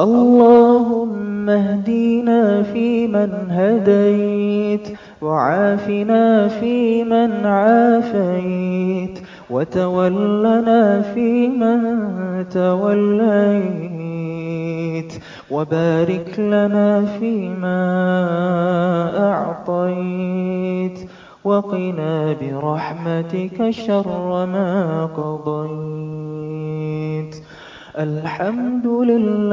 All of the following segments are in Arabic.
اللهم اهدنا فيمن هديت وعافنا فيمن عافيت وتولنا فيمن توليت وبارك لنا فيما أعطيت وقنا برحمتك شر ما قضيت. الحمد لله.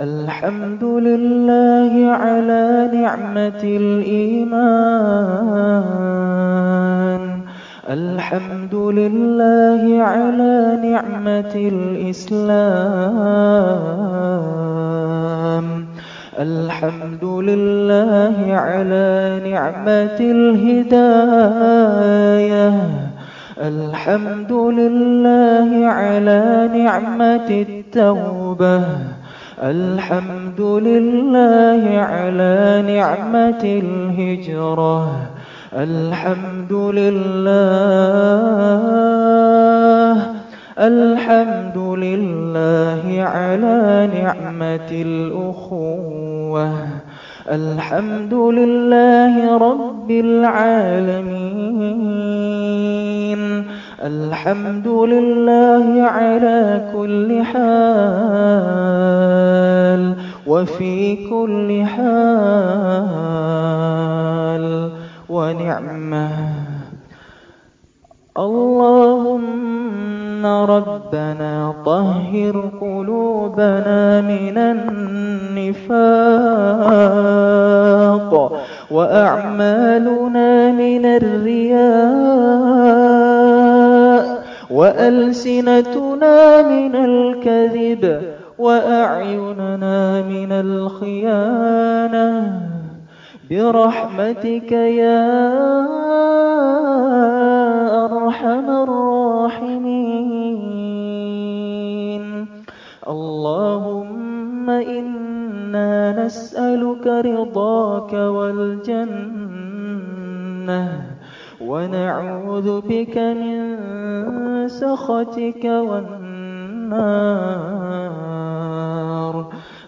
الحمد لله على نعمة الإيمان. الحمد لله على نعمة الإسلام. الحمد لله على نعمة الهداية. الحمد لله على نعمة التوبة. الحمد لله على نعمة الهجرة. الحمد لله. الحمد لله على نعمة الأخوة. الحمد لله رب العالمين. الحمد لله على كل حال وفي كل حال ونعمة. اللهم ربنا طهر قلوبنا من النفاق وأعمالنا من الرياء وألسنتنا من الكذب وأعيننا من الخيانة برحمتك يا أرحم الراحمين. اللهم إنا نسألك رضاك والجنة ونعوذ بك من سخطك والنار.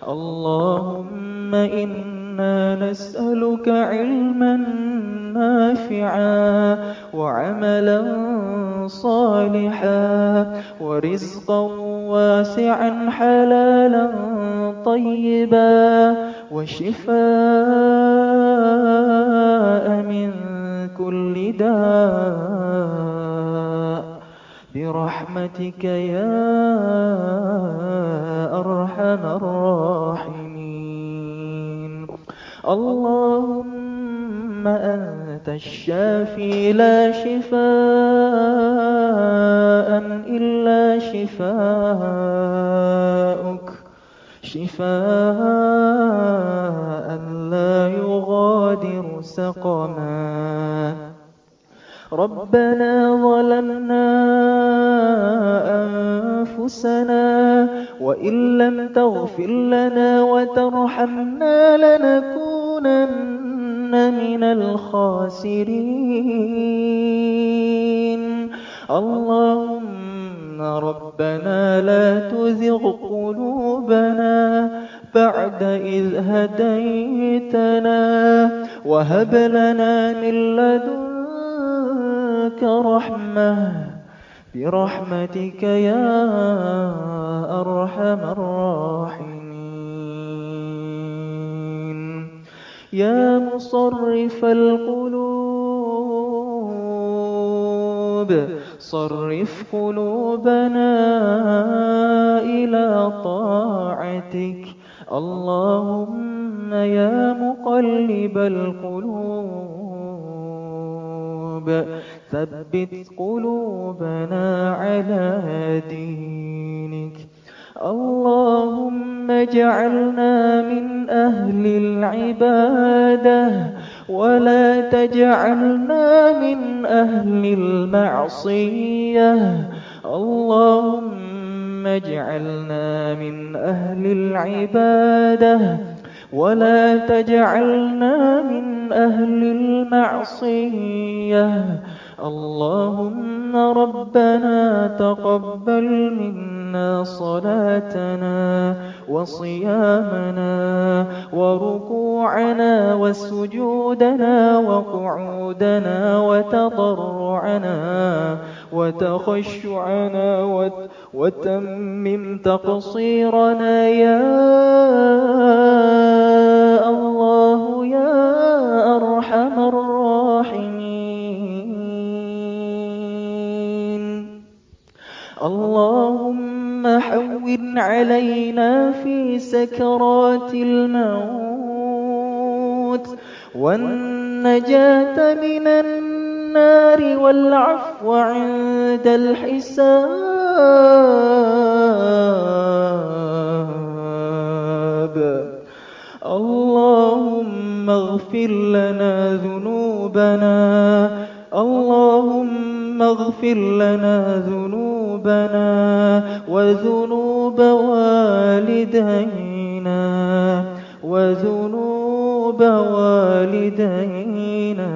اللهم إنا نسألك علما نافعا وعملا صالحا ورزقا واسعا حلالا طيبا وشفاء من كل داء. برحمتك يا أرحم الراحمين. اللهم أنت الشافي لا شفاء إلا شفاءك شفاء لا يغادر سقما. ربنا ظلمنا أنفسنا وإن لم تغفر لنا وترحمنا لنكونن من الخاسرين. اللهم ربنا لا تزغ قلوبنا بعد إذ هديتنا وهب لنا من لدنك رحمة برحمتك يا أرحم الراحمين. يا مصرف القلوب صرف قلوبنا إلى طاعتك. اللهم يا مقلب القلوب ثبت قلوبنا على دينك. اللهم اجعلنا من أهل العبادة ولا تجعلنا من أهل المعصية. اللهم اجعلنا من أهل العبادة ولا تجعلنا من أهل المعصية. اللهم ربنا تقبل منا صلاتنا وصيامنا وركوعنا وسجودنا وقعودنا وتضرعنا وتخشعنا وتمم تقصيرنا يا سكرات الموت والنجاة من النار والعفو عند الحساب. اللهم اغفر لنا ذنوبنا. اللهم اغفر لنا ذنوبنا وذنوب والدينا. وذنوب والدينا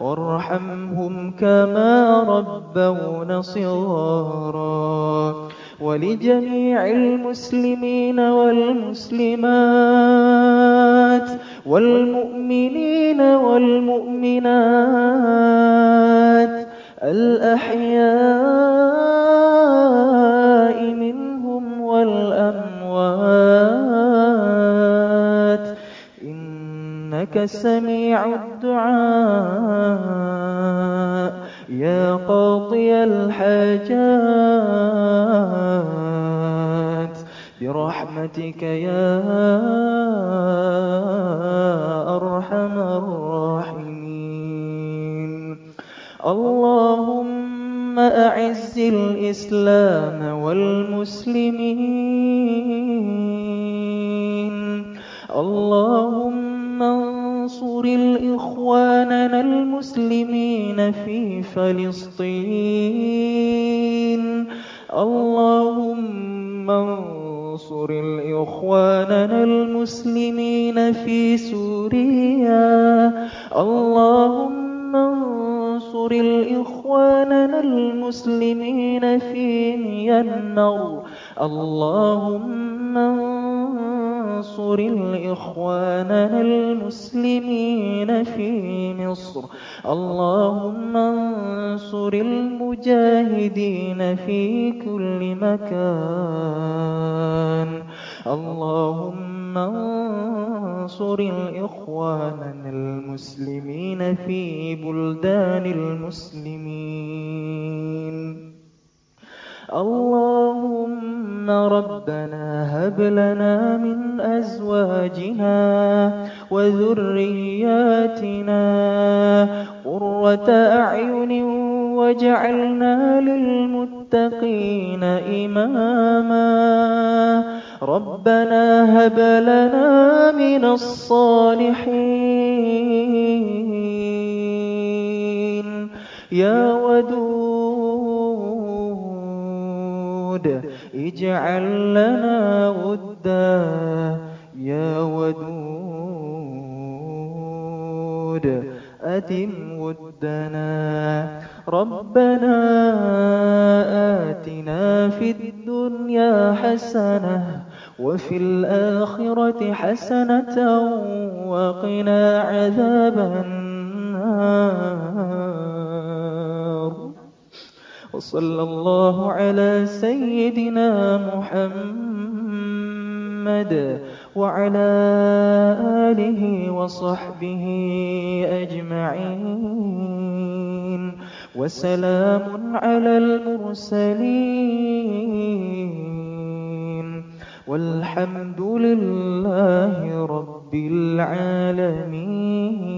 وارحمهم كما ربونا صغارا ولجميع المسلمين والمسلمات والمؤمنين والمؤمنات الأحياء سميع الدعاء. يا قاضي الحاجات برحمتك يا أرحم الراحمين. اللهم أعز الإسلام والمسلمين. اللهم انصر الإخواننا المسلمين في فلسطين. اللهم انصر الإخواننا المسلمين في سوريا. اللهم انصر الإخواننا المسلمين في ميانمار. اللهم انصر الإخواننا المسلمين في مصر. اللهم انصر المجاهدين في كل مكان. اللهم انصر الإخواننا المسلمين في بلدان المسلمين. اللهم ربنا هب لنا من أزواجنا وذرياتنا قرة أعين واجعلنا للمتقين إماما. ربنا هب لنا من الصالحين. يا ودود اجعل لنا ودا يا ودود. أتم ودنا ربنا آتنا في الدنيا حسنة وفي الآخرة حسنة وقنا عذاب النار. وصلى الله على سيدنا محمد وعلى آله وصحبه أجمعين. وسلام على المرسلين. والحمد لله رب العالمين.